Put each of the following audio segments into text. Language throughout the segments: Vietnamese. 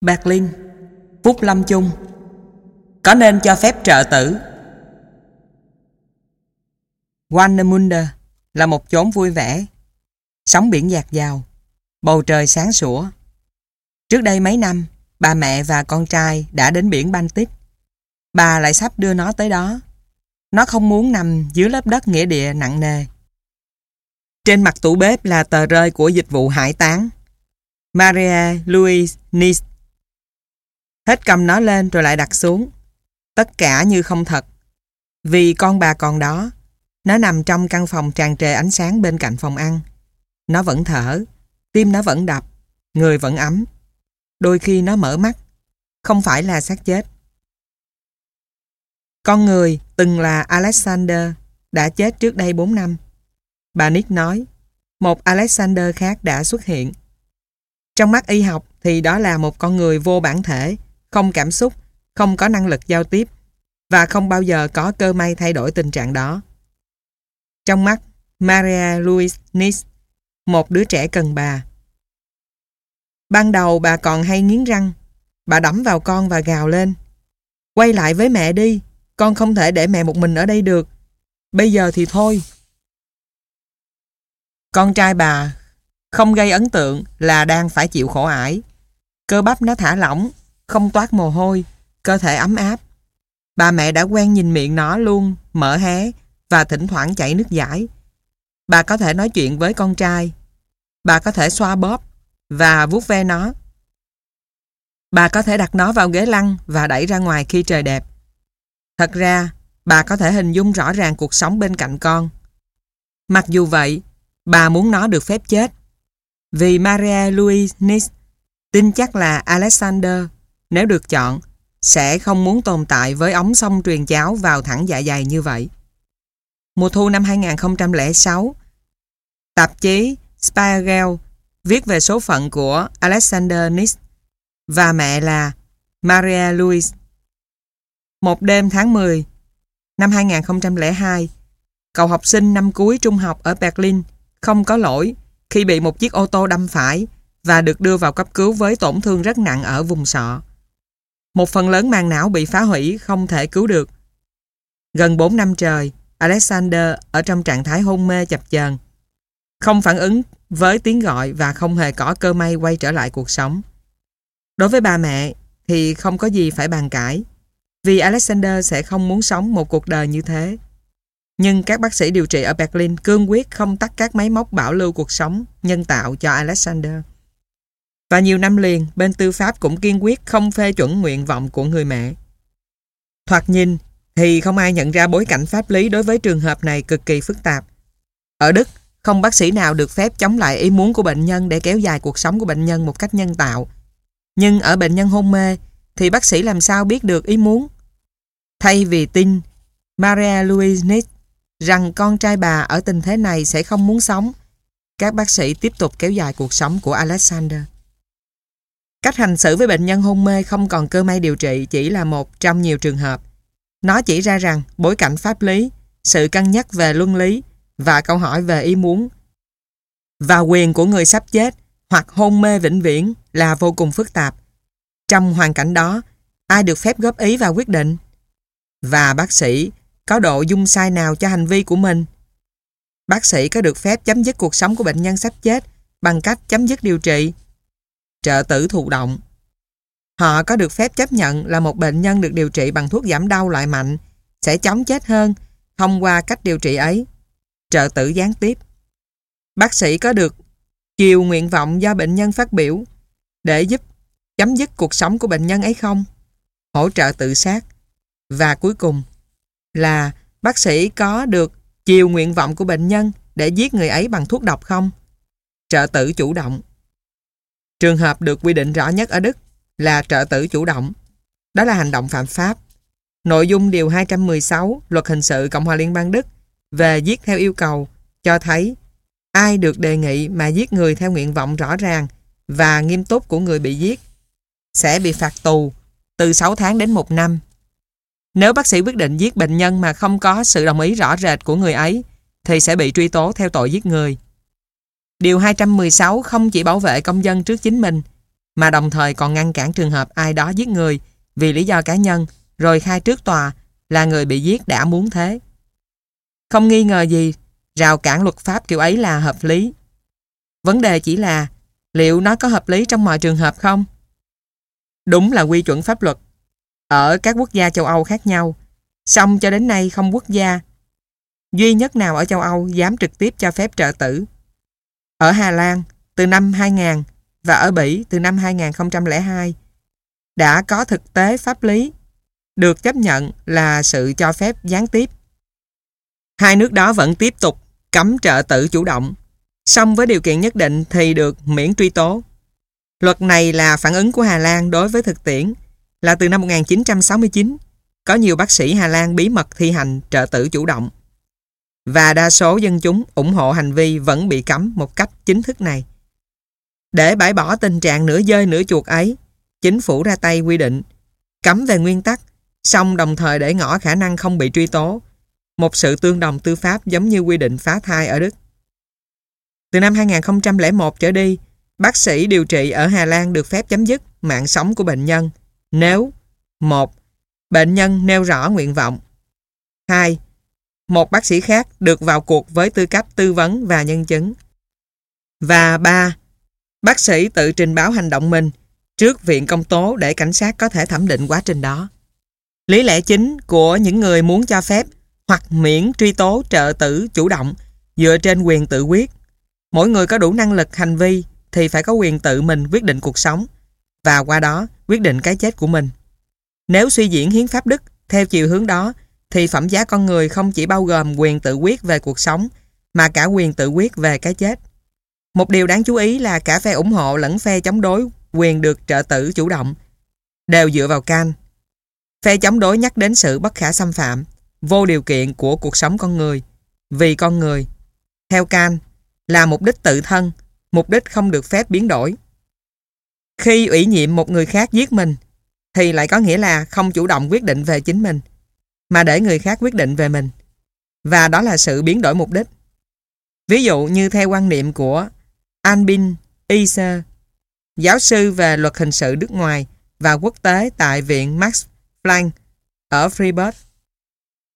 Berlin, Phúc Lâm Chung. Có nên cho phép trợ tử? Warnemünde là một chốn vui vẻ, Sóng biển dạt dào, Bầu trời sáng sủa. Trước đây mấy năm, Bà mẹ và con trai đã đến biển Baltic. Bà lại sắp đưa nó tới đó. Nó không muốn nằm dưới lớp đất nghĩa địa nặng nề. Trên mặt tủ bếp là tờ rơi của dịch vụ hải tán. Maria Louise Nice Hết cầm nó lên rồi lại đặt xuống. Tất cả như không thật. Vì con bà còn đó, nó nằm trong căn phòng tràn trề ánh sáng bên cạnh phòng ăn. Nó vẫn thở, tim nó vẫn đập, người vẫn ấm. Đôi khi nó mở mắt, không phải là xác chết. Con người từng là Alexander đã chết trước đây 4 năm. Bà Nick nói, một Alexander khác đã xuất hiện. Trong mắt y học thì đó là một con người vô bản thể, không cảm xúc, không có năng lực giao tiếp và không bao giờ có cơ may thay đổi tình trạng đó. Trong mắt Maria Louise Nis, một đứa trẻ cần bà. Ban đầu bà còn hay nghiến răng, bà đấm vào con và gào lên. Quay lại với mẹ đi, con không thể để mẹ một mình ở đây được. Bây giờ thì thôi. Con trai bà không gây ấn tượng là đang phải chịu khổ ải. Cơ bắp nó thả lỏng không toát mồ hôi, cơ thể ấm áp. Bà mẹ đã quen nhìn miệng nó luôn, mở hé và thỉnh thoảng chảy nước giải. Bà có thể nói chuyện với con trai. Bà có thể xoa bóp và vuốt ve nó. Bà có thể đặt nó vào ghế lăn và đẩy ra ngoài khi trời đẹp. Thật ra, bà có thể hình dung rõ ràng cuộc sống bên cạnh con. Mặc dù vậy, bà muốn nó được phép chết. Vì Maria Louise Nis tin chắc là Alexander nếu được chọn, sẽ không muốn tồn tại với ống sông truyền cháo vào thẳng dạ dày như vậy. Mùa thu năm 2006, tạp chí Spiegel viết về số phận của Alexander Nix và mẹ là Maria Louise. Một đêm tháng 10 năm 2002, cậu học sinh năm cuối trung học ở Berlin không có lỗi khi bị một chiếc ô tô đâm phải và được đưa vào cấp cứu với tổn thương rất nặng ở vùng sọ. Một phần lớn màng não bị phá hủy không thể cứu được. Gần 4 năm trời, Alexander ở trong trạng thái hôn mê chập chờn không phản ứng với tiếng gọi và không hề có cơ may quay trở lại cuộc sống. Đối với bà mẹ thì không có gì phải bàn cãi vì Alexander sẽ không muốn sống một cuộc đời như thế. Nhưng các bác sĩ điều trị ở Berlin cương quyết không tắt các máy móc bảo lưu cuộc sống nhân tạo cho Alexander. Và nhiều năm liền, bên tư pháp cũng kiên quyết không phê chuẩn nguyện vọng của người mẹ. Thoạt nhìn thì không ai nhận ra bối cảnh pháp lý đối với trường hợp này cực kỳ phức tạp. Ở Đức, không bác sĩ nào được phép chống lại ý muốn của bệnh nhân để kéo dài cuộc sống của bệnh nhân một cách nhân tạo. Nhưng ở bệnh nhân hôn mê thì bác sĩ làm sao biết được ý muốn? Thay vì tin Maria Louise Nick rằng con trai bà ở tình thế này sẽ không muốn sống, các bác sĩ tiếp tục kéo dài cuộc sống của Alexander. Cách hành xử với bệnh nhân hôn mê không còn cơ may điều trị chỉ là một trong nhiều trường hợp. Nó chỉ ra rằng bối cảnh pháp lý, sự cân nhắc về luân lý và câu hỏi về ý muốn và quyền của người sắp chết hoặc hôn mê vĩnh viễn là vô cùng phức tạp. Trong hoàn cảnh đó, ai được phép góp ý và quyết định? Và bác sĩ có độ dung sai nào cho hành vi của mình? Bác sĩ có được phép chấm dứt cuộc sống của bệnh nhân sắp chết bằng cách chấm dứt điều trị trợ tử thụ động. Họ có được phép chấp nhận là một bệnh nhân được điều trị bằng thuốc giảm đau loại mạnh, sẽ chống chết hơn thông qua cách điều trị ấy. Trợ tử gián tiếp. Bác sĩ có được chiều nguyện vọng do bệnh nhân phát biểu để giúp chấm dứt cuộc sống của bệnh nhân ấy không? Hỗ trợ tự sát. Và cuối cùng là bác sĩ có được chiều nguyện vọng của bệnh nhân để giết người ấy bằng thuốc độc không? Trợ tử chủ động. Trường hợp được quy định rõ nhất ở Đức là trợ tử chủ động. Đó là hành động phạm pháp. Nội dung điều 216 Luật Hình sự Cộng hòa Liên bang Đức về giết theo yêu cầu cho thấy ai được đề nghị mà giết người theo nguyện vọng rõ ràng và nghiêm túc của người bị giết sẽ bị phạt tù từ 6 tháng đến 1 năm. Nếu bác sĩ quyết định giết bệnh nhân mà không có sự đồng ý rõ rệt của người ấy, thì sẽ bị truy tố theo tội giết người. Điều 216 không chỉ bảo vệ công dân trước chính mình, mà đồng thời còn ngăn cản trường hợp ai đó giết người vì lý do cá nhân rồi khai trước tòa là người bị giết đã muốn thế. Không nghi ngờ gì, rào cản luật pháp kiểu ấy là hợp lý. Vấn đề chỉ là liệu nó có hợp lý trong mọi trường hợp không? Đúng là quy chuẩn pháp luật. Ở các quốc gia châu Âu khác nhau, song cho đến nay không quốc gia duy nhất nào ở châu Âu dám trực tiếp cho phép trợ tử. Ở Hà Lan, từ năm 2000 và ở Bỉ từ năm 2002 đã có thực tế pháp lý được chấp nhận là sự cho phép gián tiếp. Hai nước đó vẫn tiếp tục cấm trợ tử chủ động, song với điều kiện nhất định thì được miễn truy tố. Luật này là phản ứng của Hà Lan đối với thực tiễn là từ năm 1969 có nhiều bác sĩ Hà Lan bí mật thi hành trợ tử chủ động và đa số dân chúng ủng hộ hành vi vẫn bị cấm một cách chính thức này. Để bãi bỏ tình trạng nửa dơi nửa chuột ấy, chính phủ ra tay quy định cấm về nguyên tắc, song đồng thời để ngỏ khả năng không bị truy tố, một sự tương đồng tư pháp giống như quy định phá thai ở Đức. Từ năm 2001 trở đi, bác sĩ điều trị ở Hà Lan được phép chấm dứt mạng sống của bệnh nhân nếu một Bệnh nhân nêu rõ nguyện vọng 2 một bác sĩ khác được vào cuộc với tư cách tư vấn và nhân chứng. Và ba, bác sĩ tự trình báo hành động mình trước viện công tố để cảnh sát có thể thẩm định quá trình đó. Lý lẽ chính của những người muốn cho phép hoặc miễn truy tố trợ tử chủ động dựa trên quyền tự quyết. Mỗi người có đủ năng lực hành vi thì phải có quyền tự mình quyết định cuộc sống và qua đó quyết định cái chết của mình. Nếu suy diễn hiến pháp Đức theo chiều hướng đó thì phẩm giá con người không chỉ bao gồm quyền tự quyết về cuộc sống mà cả quyền tự quyết về cái chết. Một điều đáng chú ý là cả phe ủng hộ lẫn phe chống đối quyền được trợ tử chủ động đều dựa vào can. Phe chống đối nhắc đến sự bất khả xâm phạm, vô điều kiện của cuộc sống con người, vì con người. Theo can, là mục đích tự thân, mục đích không được phép biến đổi. Khi ủy nhiệm một người khác giết mình, thì lại có nghĩa là không chủ động quyết định về chính mình mà để người khác quyết định về mình. Và đó là sự biến đổi mục đích. Ví dụ như theo quan niệm của Albin Iser, giáo sư về luật hình sự nước ngoài và quốc tế tại Viện Max Planck ở Freiburg.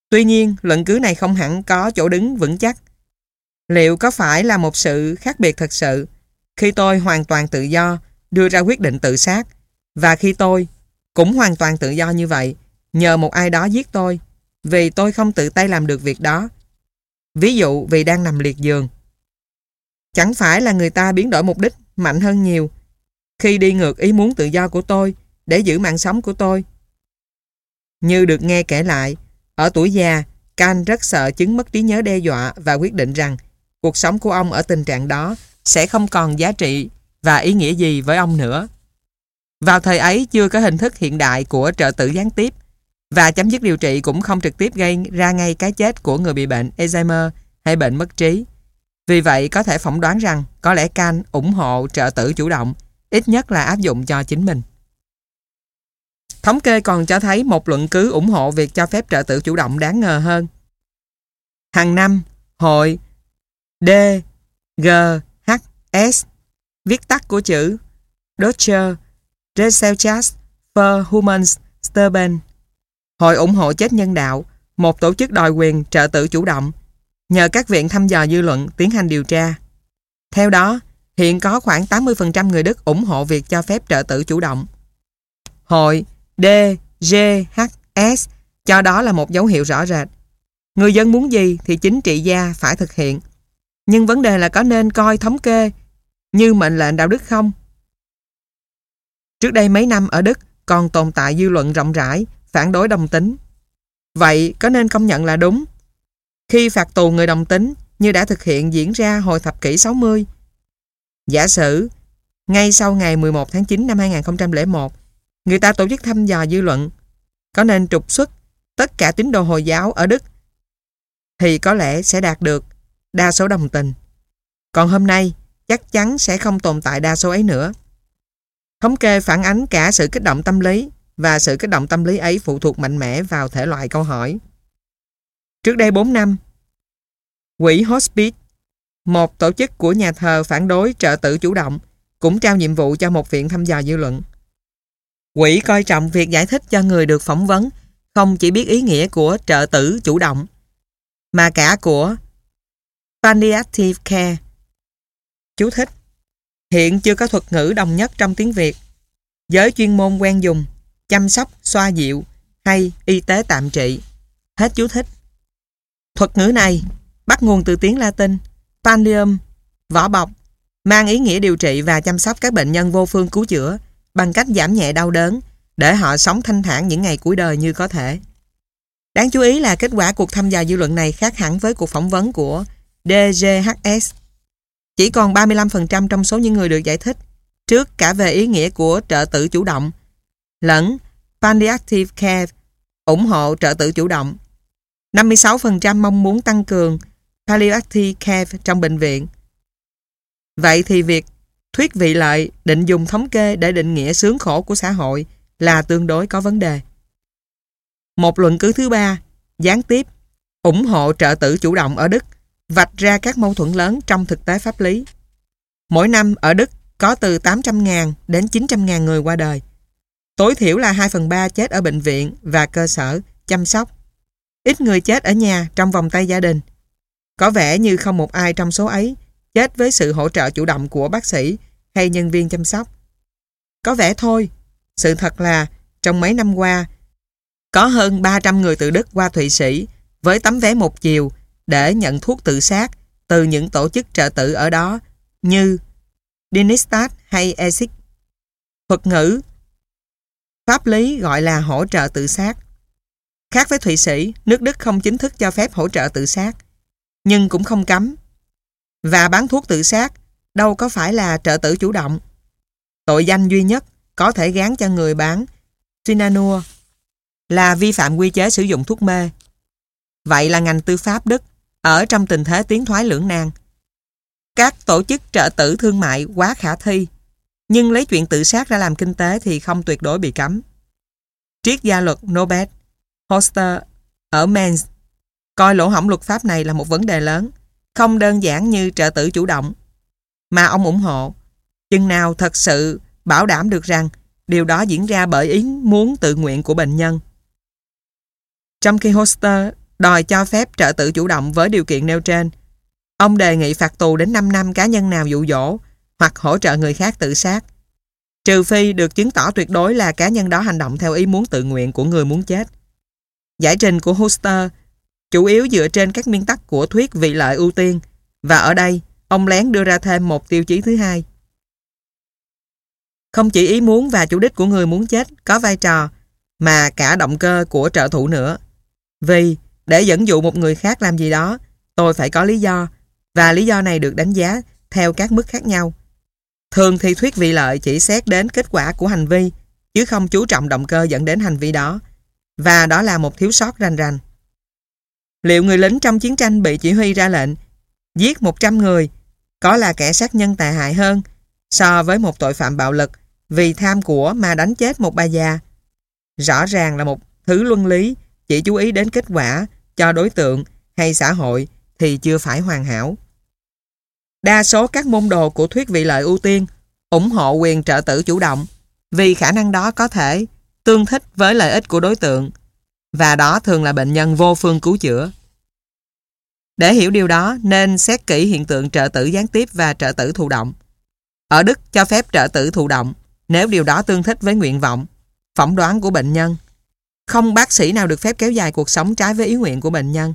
Tuy nhiên, luận cứ này không hẳn có chỗ đứng vững chắc. Liệu có phải là một sự khác biệt thật sự khi tôi hoàn toàn tự do đưa ra quyết định tự sát và khi tôi cũng hoàn toàn tự do như vậy nhờ một ai đó giết tôi vì tôi không tự tay làm được việc đó. Ví dụ vì đang nằm liệt giường. Chẳng phải là người ta biến đổi mục đích mạnh hơn nhiều khi đi ngược ý muốn tự do của tôi để giữ mạng sống của tôi. Như được nghe kể lại, ở tuổi già, Can rất sợ chứng mất trí nhớ đe dọa và quyết định rằng cuộc sống của ông ở tình trạng đó sẽ không còn giá trị và ý nghĩa gì với ông nữa. Vào thời ấy chưa có hình thức hiện đại của trợ tử gián tiếp và chấm dứt điều trị cũng không trực tiếp gây ra ngay cái chết của người bị bệnh Alzheimer hay bệnh mất trí. Vì vậy có thể phỏng đoán rằng có lẽ Can ủng hộ trợ tử chủ động, ít nhất là áp dụng cho chính mình. Thống kê còn cho thấy một luận cứ ủng hộ việc cho phép trợ tử chủ động đáng ngờ hơn. Hàng năm, hội D, G, H, S, viết tắt của chữ Deutsche Gesellschaft für Humans Sterben Hội ủng hộ chết nhân đạo, một tổ chức đòi quyền trợ tử chủ động, nhờ các viện thăm dò dư luận tiến hành điều tra. Theo đó, hiện có khoảng 80% người Đức ủng hộ việc cho phép trợ tử chủ động. Hội DGHS cho đó là một dấu hiệu rõ rệt. Người dân muốn gì thì chính trị gia phải thực hiện. Nhưng vấn đề là có nên coi thống kê như mệnh lệnh đạo đức không? Trước đây mấy năm ở Đức còn tồn tại dư luận rộng rãi phản đối đồng tính. Vậy có nên công nhận là đúng? Khi phạt tù người đồng tính như đã thực hiện diễn ra hồi thập kỷ 60. Giả sử, ngay sau ngày 11 tháng 9 năm 2001, người ta tổ chức thăm dò dư luận có nên trục xuất tất cả tín đồ Hồi giáo ở Đức thì có lẽ sẽ đạt được đa số đồng tình. Còn hôm nay, chắc chắn sẽ không tồn tại đa số ấy nữa. Thống kê phản ánh cả sự kích động tâm lý và sự kích động tâm lý ấy phụ thuộc mạnh mẽ vào thể loại câu hỏi. Trước đây 4 năm, Quỹ Hospice, một tổ chức của nhà thờ phản đối trợ tử chủ động, cũng trao nhiệm vụ cho một viện thăm dò dư luận. Quỹ coi trọng việc giải thích cho người được phỏng vấn không chỉ biết ý nghĩa của trợ tử chủ động mà cả của palliative care. Chú thích Hiện chưa có thuật ngữ đồng nhất trong tiếng Việt. Giới chuyên môn quen dùng chăm sóc, xoa dịu hay y tế tạm trị. Hết chú thích. Thuật ngữ này bắt nguồn từ tiếng Latin pallium, vỏ bọc, mang ý nghĩa điều trị và chăm sóc các bệnh nhân vô phương cứu chữa bằng cách giảm nhẹ đau đớn để họ sống thanh thản những ngày cuối đời như có thể. Đáng chú ý là kết quả cuộc thăm dò dư luận này khác hẳn với cuộc phỏng vấn của DGHS. Chỉ còn 35% trong số những người được giải thích trước cả về ý nghĩa của trợ tử chủ động lẫn palliative care ủng hộ trợ tử chủ động. 56% mong muốn tăng cường palliative care trong bệnh viện. Vậy thì việc thuyết vị lợi định dùng thống kê để định nghĩa sướng khổ của xã hội là tương đối có vấn đề. Một luận cứ thứ ba, gián tiếp, ủng hộ trợ tử chủ động ở Đức, vạch ra các mâu thuẫn lớn trong thực tế pháp lý. Mỗi năm ở Đức có từ 800.000 đến 900.000 người qua đời. Tối thiểu là 2 phần 3 chết ở bệnh viện và cơ sở chăm sóc. Ít người chết ở nhà trong vòng tay gia đình. Có vẻ như không một ai trong số ấy chết với sự hỗ trợ chủ động của bác sĩ hay nhân viên chăm sóc. Có vẻ thôi, sự thật là trong mấy năm qua có hơn 300 người từ Đức qua Thụy Sĩ với tấm vé một chiều để nhận thuốc tự sát từ những tổ chức trợ tử ở đó như Dinistat hay ESIC. Thuật ngữ Pháp lý gọi là hỗ trợ tự sát. Khác với Thụy Sĩ, nước Đức không chính thức cho phép hỗ trợ tự sát, nhưng cũng không cấm. Và bán thuốc tự sát đâu có phải là trợ tử chủ động. Tội danh duy nhất có thể gán cho người bán Sinanua là vi phạm quy chế sử dụng thuốc mê. Vậy là ngành tư pháp Đức ở trong tình thế tiến thoái lưỡng nan. Các tổ chức trợ tử thương mại quá khả thi, nhưng lấy chuyện tự sát ra làm kinh tế thì không tuyệt đối bị cấm. Triết gia luật Nobel Hoster ở Mainz coi lỗ hỏng luật pháp này là một vấn đề lớn, không đơn giản như trợ tử chủ động, mà ông ủng hộ. Chừng nào thật sự bảo đảm được rằng điều đó diễn ra bởi ý muốn tự nguyện của bệnh nhân. Trong khi Hoster đòi cho phép trợ tự chủ động với điều kiện nêu trên, ông đề nghị phạt tù đến 5 năm cá nhân nào dụ dỗ hoặc hỗ trợ người khác tự sát. Trừ phi được chứng tỏ tuyệt đối là cá nhân đó hành động theo ý muốn tự nguyện của người muốn chết. Giải trình của Hoster chủ yếu dựa trên các nguyên tắc của thuyết vị lợi ưu tiên, và ở đây, ông lén đưa ra thêm một tiêu chí thứ hai. Không chỉ ý muốn và chủ đích của người muốn chết có vai trò, mà cả động cơ của trợ thủ nữa. Vì để dẫn dụ một người khác làm gì đó, tôi phải có lý do, và lý do này được đánh giá theo các mức khác nhau. Thường thì thuyết vị lợi chỉ xét đến kết quả của hành vi, chứ không chú trọng động cơ dẫn đến hành vi đó và đó là một thiếu sót rành rành. Liệu người lính trong chiến tranh bị chỉ huy ra lệnh, giết 100 người, có là kẻ sát nhân tệ hại hơn so với một tội phạm bạo lực vì tham của mà đánh chết một bà già? Rõ ràng là một thứ luân lý, chỉ chú ý đến kết quả cho đối tượng hay xã hội thì chưa phải hoàn hảo. Đa số các môn đồ của thuyết vị lợi ưu tiên ủng hộ quyền trợ tử chủ động vì khả năng đó có thể tương thích với lợi ích của đối tượng và đó thường là bệnh nhân vô phương cứu chữa. Để hiểu điều đó nên xét kỹ hiện tượng trợ tử gián tiếp và trợ tử thụ động. Ở Đức cho phép trợ tử thụ động nếu điều đó tương thích với nguyện vọng, phỏng đoán của bệnh nhân. Không bác sĩ nào được phép kéo dài cuộc sống trái với ý nguyện của bệnh nhân.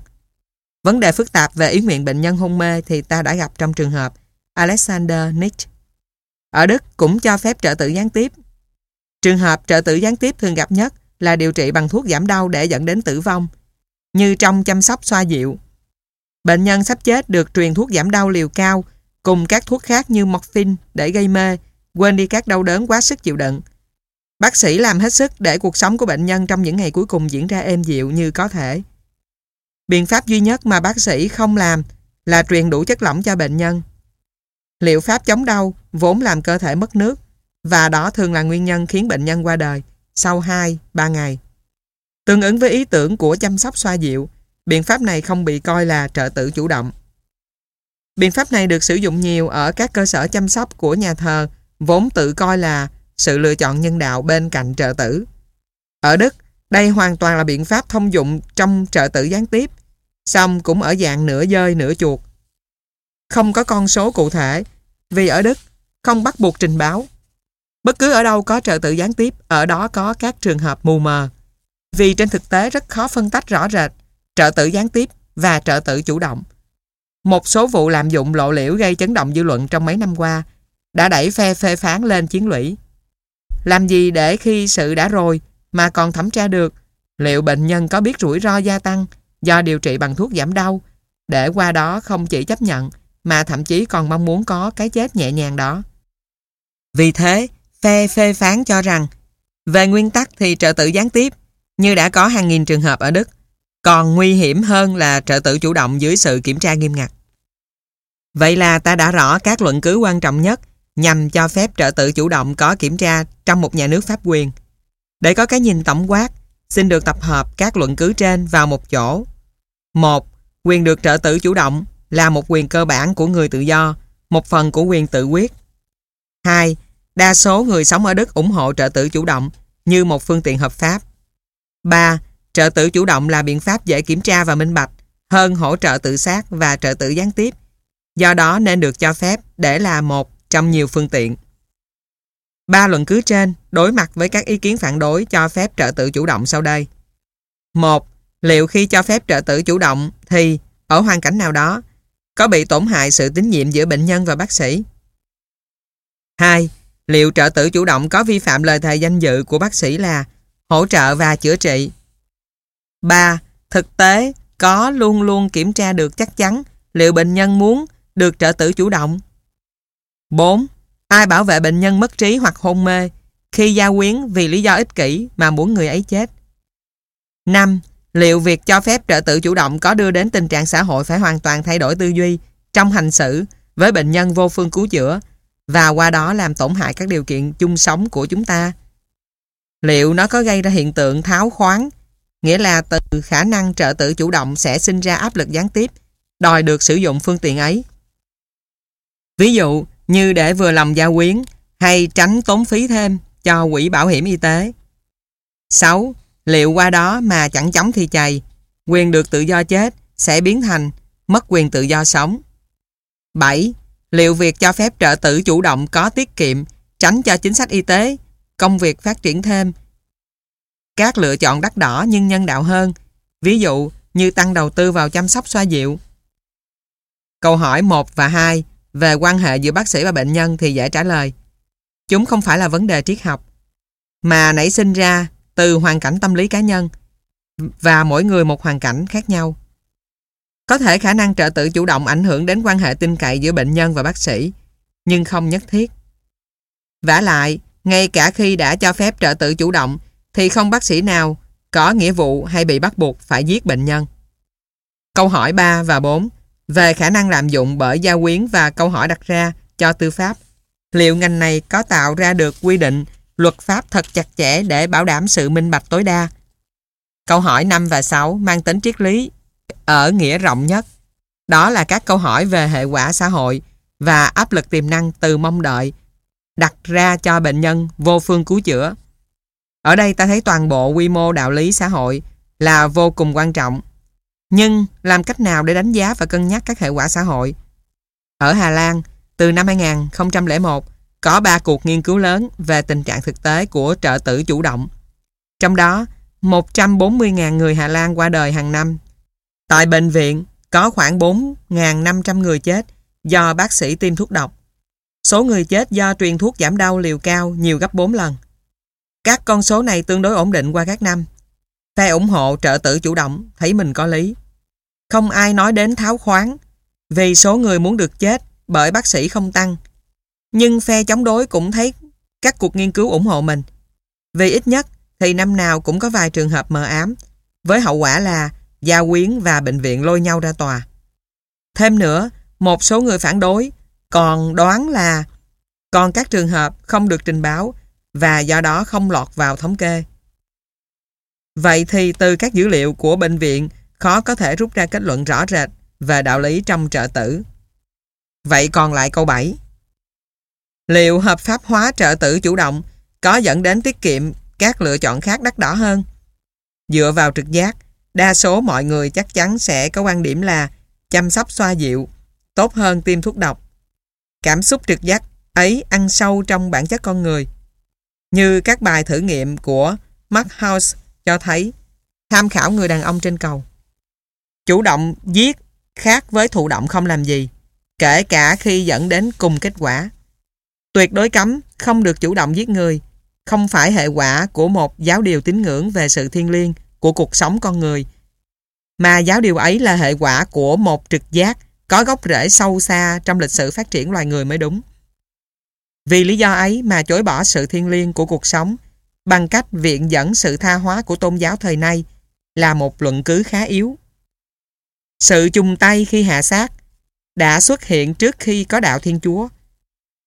Vấn đề phức tạp về ý nguyện bệnh nhân hôn mê thì ta đã gặp trong trường hợp Alexander Nick. Ở Đức cũng cho phép trợ tử gián tiếp. Trường hợp trợ tử gián tiếp thường gặp nhất là điều trị bằng thuốc giảm đau để dẫn đến tử vong, như trong chăm sóc xoa dịu. Bệnh nhân sắp chết được truyền thuốc giảm đau liều cao cùng các thuốc khác như morphine để gây mê, quên đi các đau đớn quá sức chịu đựng. Bác sĩ làm hết sức để cuộc sống của bệnh nhân trong những ngày cuối cùng diễn ra êm dịu như có thể. Biện pháp duy nhất mà bác sĩ không làm là truyền đủ chất lỏng cho bệnh nhân. Liệu pháp chống đau vốn làm cơ thể mất nước và đó thường là nguyên nhân khiến bệnh nhân qua đời sau 2-3 ngày. Tương ứng với ý tưởng của chăm sóc xoa dịu, biện pháp này không bị coi là trợ tử chủ động. Biện pháp này được sử dụng nhiều ở các cơ sở chăm sóc của nhà thờ vốn tự coi là sự lựa chọn nhân đạo bên cạnh trợ tử. Ở Đức, đây hoàn toàn là biện pháp thông dụng trong trợ tử gián tiếp, song cũng ở dạng nửa dơi nửa chuột. Không có con số cụ thể, vì ở Đức không bắt buộc trình báo. Bất cứ ở đâu có trợ tử gián tiếp, ở đó có các trường hợp mù mờ. Vì trên thực tế rất khó phân tách rõ rệt trợ tử gián tiếp và trợ tử chủ động. Một số vụ lạm dụng lộ liễu gây chấn động dư luận trong mấy năm qua đã đẩy phe phê phán lên chiến lũy. Làm gì để khi sự đã rồi mà còn thẩm tra được liệu bệnh nhân có biết rủi ro gia tăng do điều trị bằng thuốc giảm đau để qua đó không chỉ chấp nhận mà thậm chí còn mong muốn có cái chết nhẹ nhàng đó. Vì thế, phe phê phán cho rằng về nguyên tắc thì trợ tử gián tiếp như đã có hàng nghìn trường hợp ở Đức còn nguy hiểm hơn là trợ tử chủ động dưới sự kiểm tra nghiêm ngặt. Vậy là ta đã rõ các luận cứ quan trọng nhất nhằm cho phép trợ tự chủ động có kiểm tra trong một nhà nước pháp quyền. Để có cái nhìn tổng quát, xin được tập hợp các luận cứ trên vào một chỗ. một Quyền được trợ tử chủ động là một quyền cơ bản của người tự do, một phần của quyền tự quyết. 2. Đa số người sống ở Đức ủng hộ trợ tử chủ động như một phương tiện hợp pháp. 3. Trợ tử chủ động là biện pháp dễ kiểm tra và minh bạch hơn hỗ trợ tự sát và trợ tử gián tiếp. Do đó nên được cho phép để là một trong nhiều phương tiện. Ba luận cứ trên, đối mặt với các ý kiến phản đối, cho phép trợ tự chủ động sau đây. một, Liệu khi cho phép trợ tự chủ động thì, ở hoàn cảnh nào đó, có bị tổn hại sự tín nhiệm giữa bệnh nhân và bác sĩ? 2. Liệu trợ tử chủ động có vi phạm lời thề danh dự của bác sĩ là hỗ trợ và chữa trị? 3. Thực tế có luôn luôn kiểm tra được chắc chắn liệu bệnh nhân muốn được trợ tử chủ động. 4. Ai bảo vệ bệnh nhân mất trí hoặc hôn mê khi gia quyến vì lý do ích kỷ mà muốn người ấy chết? 5. Liệu việc cho phép trợ tự chủ động có đưa đến tình trạng xã hội phải hoàn toàn thay đổi tư duy trong hành xử với bệnh nhân vô phương cứu chữa và qua đó làm tổn hại các điều kiện chung sống của chúng ta? Liệu nó có gây ra hiện tượng tháo khoáng, nghĩa là từ khả năng trợ tự chủ động sẽ sinh ra áp lực gián tiếp, đòi được sử dụng phương tiện ấy? Ví dụ, như để vừa lòng gia quyến hay tránh tốn phí thêm cho quỹ bảo hiểm y tế. 6. Liệu qua đó mà chẳng chống thì chày, quyền được tự do chết sẽ biến thành mất quyền tự do sống. 7. Liệu việc cho phép trợ tử chủ động có tiết kiệm, tránh cho chính sách y tế, công việc phát triển thêm. Các lựa chọn đắt đỏ nhưng nhân đạo hơn, ví dụ như tăng đầu tư vào chăm sóc xoa dịu. Câu hỏi 1 và 2 về quan hệ giữa bác sĩ và bệnh nhân thì dễ trả lời. Chúng không phải là vấn đề triết học, mà nảy sinh ra từ hoàn cảnh tâm lý cá nhân và mỗi người một hoàn cảnh khác nhau. Có thể khả năng trợ tự chủ động ảnh hưởng đến quan hệ tin cậy giữa bệnh nhân và bác sĩ, nhưng không nhất thiết. vả lại, ngay cả khi đã cho phép trợ tự chủ động, thì không bác sĩ nào có nghĩa vụ hay bị bắt buộc phải giết bệnh nhân. Câu hỏi 3 và 4 về khả năng lạm dụng bởi gia quyến và câu hỏi đặt ra cho tư pháp. Liệu ngành này có tạo ra được quy định, luật pháp thật chặt chẽ để bảo đảm sự minh bạch tối đa? Câu hỏi 5 và 6 mang tính triết lý, ở nghĩa rộng nhất. Đó là các câu hỏi về hệ quả xã hội và áp lực tiềm năng từ mong đợi, đặt ra cho bệnh nhân vô phương cứu chữa. Ở đây ta thấy toàn bộ quy mô đạo lý xã hội là vô cùng quan trọng. Nhưng làm cách nào để đánh giá và cân nhắc các hệ quả xã hội? Ở Hà Lan, từ năm 2001, có 3 cuộc nghiên cứu lớn về tình trạng thực tế của trợ tử chủ động. Trong đó, 140.000 người Hà Lan qua đời hàng năm. Tại bệnh viện, có khoảng 4.500 người chết do bác sĩ tiêm thuốc độc. Số người chết do truyền thuốc giảm đau liều cao nhiều gấp 4 lần. Các con số này tương đối ổn định qua các năm. Phe ủng hộ trợ tử chủ động thấy mình có lý. Không ai nói đến tháo khoáng vì số người muốn được chết bởi bác sĩ không tăng. Nhưng phe chống đối cũng thấy các cuộc nghiên cứu ủng hộ mình. Vì ít nhất thì năm nào cũng có vài trường hợp mờ ám với hậu quả là gia quyến và bệnh viện lôi nhau ra tòa. Thêm nữa, một số người phản đối còn đoán là còn các trường hợp không được trình báo và do đó không lọt vào thống kê. Vậy thì từ các dữ liệu của bệnh viện khó có thể rút ra kết luận rõ rệt về đạo lý trong trợ tử. Vậy còn lại câu 7. Liệu hợp pháp hóa trợ tử chủ động có dẫn đến tiết kiệm các lựa chọn khác đắt đỏ hơn? Dựa vào trực giác, đa số mọi người chắc chắn sẽ có quan điểm là chăm sóc xoa dịu, tốt hơn tiêm thuốc độc. Cảm xúc trực giác ấy ăn sâu trong bản chất con người. Như các bài thử nghiệm của Mark House cho thấy, tham khảo người đàn ông trên cầu. Chủ động giết khác với thụ động không làm gì, kể cả khi dẫn đến cùng kết quả. Tuyệt đối cấm không được chủ động giết người, không phải hệ quả của một giáo điều tín ngưỡng về sự thiêng liêng của cuộc sống con người, mà giáo điều ấy là hệ quả của một trực giác có gốc rễ sâu xa trong lịch sử phát triển loài người mới đúng. Vì lý do ấy mà chối bỏ sự thiêng liêng của cuộc sống bằng cách viện dẫn sự tha hóa của tôn giáo thời nay là một luận cứ khá yếu. Sự chung tay khi hạ sát đã xuất hiện trước khi có đạo Thiên Chúa.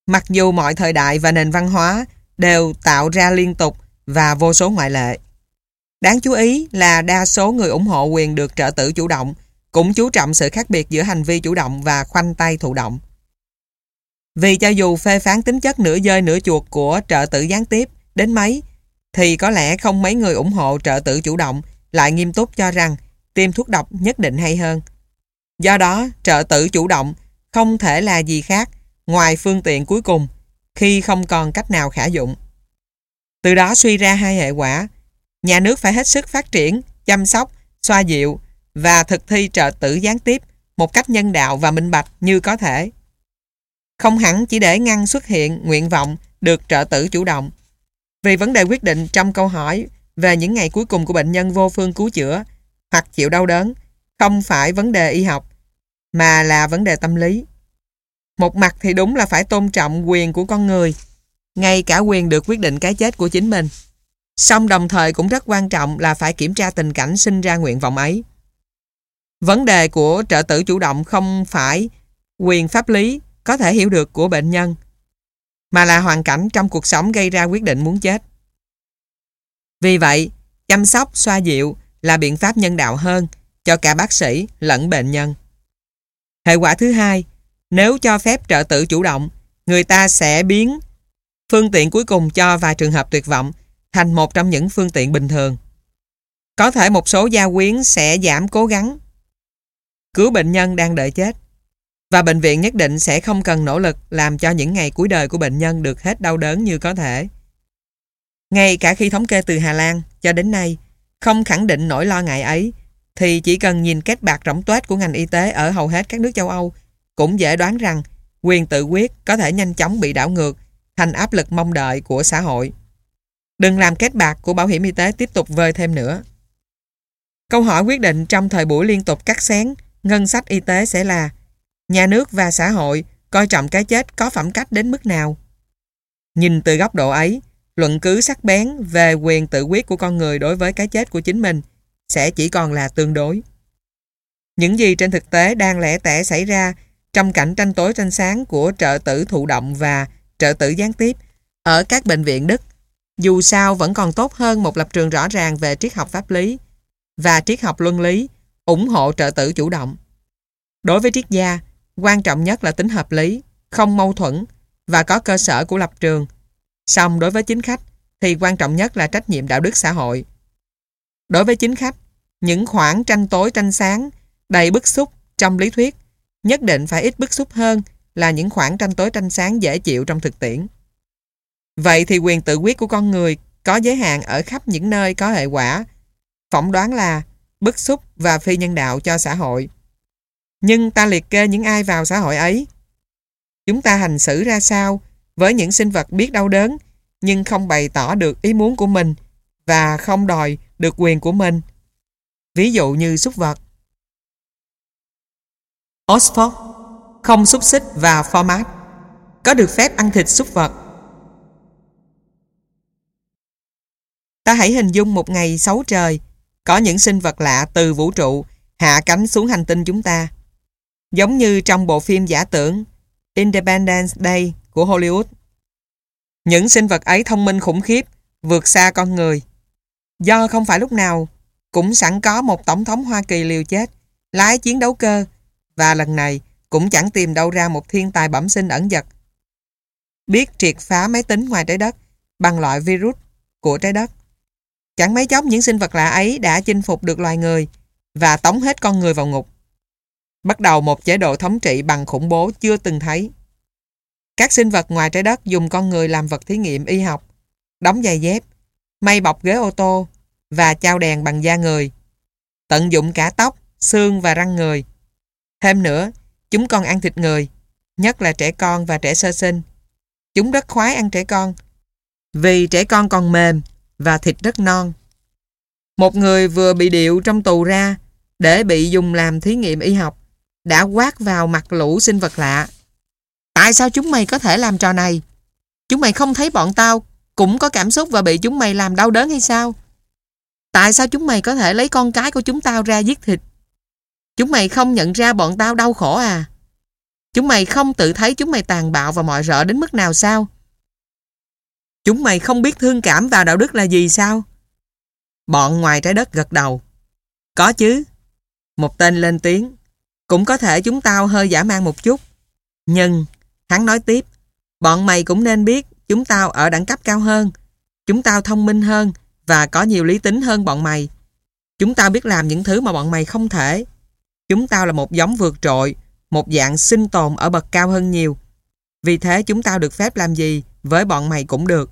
Mặc dù mọi thời đại và nền văn hóa đều tạo ra liên tục và vô số ngoại lệ. Đáng chú ý là đa số người ủng hộ quyền được trợ tử chủ động cũng chú trọng sự khác biệt giữa hành vi chủ động và khoanh tay thụ động. Vì cho dù phê phán tính chất nửa dơi nửa chuột của trợ tử gián tiếp đến mấy, thì có lẽ không mấy người ủng hộ trợ tử chủ động lại nghiêm túc cho rằng tiêm thuốc độc nhất định hay hơn. Do đó, trợ tử chủ động không thể là gì khác ngoài phương tiện cuối cùng khi không còn cách nào khả dụng. Từ đó suy ra hai hệ quả. Nhà nước phải hết sức phát triển, chăm sóc, xoa dịu và thực thi trợ tử gián tiếp một cách nhân đạo và minh bạch như có thể. Không hẳn chỉ để ngăn xuất hiện nguyện vọng được trợ tử chủ động. Vì vấn đề quyết định trong câu hỏi về những ngày cuối cùng của bệnh nhân vô phương cứu chữa hoặc chịu đau đớn không phải vấn đề y học mà là vấn đề tâm lý. Một mặt thì đúng là phải tôn trọng quyền của con người ngay cả quyền được quyết định cái chết của chính mình. Song đồng thời cũng rất quan trọng là phải kiểm tra tình cảnh sinh ra nguyện vọng ấy. Vấn đề của trợ tử chủ động không phải quyền pháp lý có thể hiểu được của bệnh nhân, mà là hoàn cảnh trong cuộc sống gây ra quyết định muốn chết. Vì vậy, chăm sóc, xoa dịu là biện pháp nhân đạo hơn cho cả bác sĩ lẫn bệnh nhân. Hệ quả thứ hai, nếu cho phép trợ tử chủ động, người ta sẽ biến phương tiện cuối cùng cho vài trường hợp tuyệt vọng thành một trong những phương tiện bình thường. Có thể một số gia quyến sẽ giảm cố gắng cứu bệnh nhân đang đợi chết và bệnh viện nhất định sẽ không cần nỗ lực làm cho những ngày cuối đời của bệnh nhân được hết đau đớn như có thể. Ngay cả khi thống kê từ Hà Lan cho đến nay, không khẳng định nỗi lo ngại ấy, thì chỉ cần nhìn kết bạc rỗng tuếch của ngành y tế ở hầu hết các nước châu Âu cũng dễ đoán rằng quyền tự quyết có thể nhanh chóng bị đảo ngược thành áp lực mong đợi của xã hội. Đừng làm kết bạc của bảo hiểm y tế tiếp tục vơi thêm nữa. Câu hỏi quyết định trong thời buổi liên tục cắt xén ngân sách y tế sẽ là nhà nước và xã hội coi trọng cái chết có phẩm cách đến mức nào. Nhìn từ góc độ ấy, luận cứ sắc bén về quyền tự quyết của con người đối với cái chết của chính mình sẽ chỉ còn là tương đối. Những gì trên thực tế đang lẻ tẻ xảy ra trong cảnh tranh tối tranh sáng của trợ tử thụ động và trợ tử gián tiếp ở các bệnh viện Đức dù sao vẫn còn tốt hơn một lập trường rõ ràng về triết học pháp lý và triết học luân lý ủng hộ trợ tử chủ động. Đối với triết gia, quan trọng nhất là tính hợp lý, không mâu thuẫn và có cơ sở của lập trường. Xong đối với chính khách thì quan trọng nhất là trách nhiệm đạo đức xã hội. Đối với chính khách, những khoảng tranh tối tranh sáng đầy bức xúc trong lý thuyết nhất định phải ít bức xúc hơn là những khoảng tranh tối tranh sáng dễ chịu trong thực tiễn. Vậy thì quyền tự quyết của con người có giới hạn ở khắp những nơi có hệ quả. Phỏng đoán là bức xúc và phi nhân đạo cho xã hội. Nhưng ta liệt kê những ai vào xã hội ấy. Chúng ta hành xử ra sao với những sinh vật biết đau đớn, nhưng không bày tỏ được ý muốn của mình và không đòi được quyền của mình. Ví dụ như súc vật. Oxford không xúc xích và format, có được phép ăn thịt súc vật. Ta hãy hình dung một ngày xấu trời, có những sinh vật lạ từ vũ trụ hạ cánh xuống hành tinh chúng ta. Giống như trong bộ phim giả tưởng Independence Day của Hollywood. Những sinh vật ấy thông minh khủng khiếp, vượt xa con người. Do không phải lúc nào cũng sẵn có một tổng thống Hoa Kỳ liều chết, lái chiến đấu cơ, và lần này cũng chẳng tìm đâu ra một thiên tài bẩm sinh ẩn giật biết triệt phá máy tính ngoài trái đất bằng loại virus của trái đất. Chẳng mấy chốc những sinh vật lạ ấy đã chinh phục được loài người và tống hết con người vào ngục. Bắt đầu một chế độ thống trị bằng khủng bố chưa từng thấy. Các sinh vật ngoài trái đất dùng con người làm vật thí nghiệm y học, đóng giày dép, may bọc ghế ô tô và trao đèn bằng da người. Tận dụng cả tóc, xương và răng người. Thêm nữa, chúng còn ăn thịt người, nhất là trẻ con và trẻ sơ sinh. Chúng rất khoái ăn trẻ con, vì trẻ con còn mềm và thịt rất non. Một người vừa bị điệu trong tù ra để bị dùng làm thí nghiệm y học đã quát vào mặt lũ sinh vật lạ. Tại sao chúng mày có thể làm trò này? Chúng mày không thấy bọn tao cũng có cảm xúc và bị chúng mày làm đau đớn hay sao? Tại sao chúng mày có thể lấy con cái của chúng tao ra giết thịt? Chúng mày không nhận ra bọn tao đau khổ à? Chúng mày không tự thấy chúng mày tàn bạo và mọi rợ đến mức nào sao? Chúng mày không biết thương cảm và đạo đức là gì sao? Bọn ngoài trái đất gật đầu. Có chứ. Một tên lên tiếng. Cũng có thể chúng tao hơi giả mang một chút. Nhưng, hắn nói tiếp, bọn mày cũng nên biết chúng tao ở đẳng cấp cao hơn. Chúng tao thông minh hơn và có nhiều lý tính hơn bọn mày. Chúng tao biết làm những thứ mà bọn mày không thể. Chúng tao là một giống vượt trội, một dạng sinh tồn ở bậc cao hơn nhiều. Vì thế chúng tao được phép làm gì với bọn mày cũng được.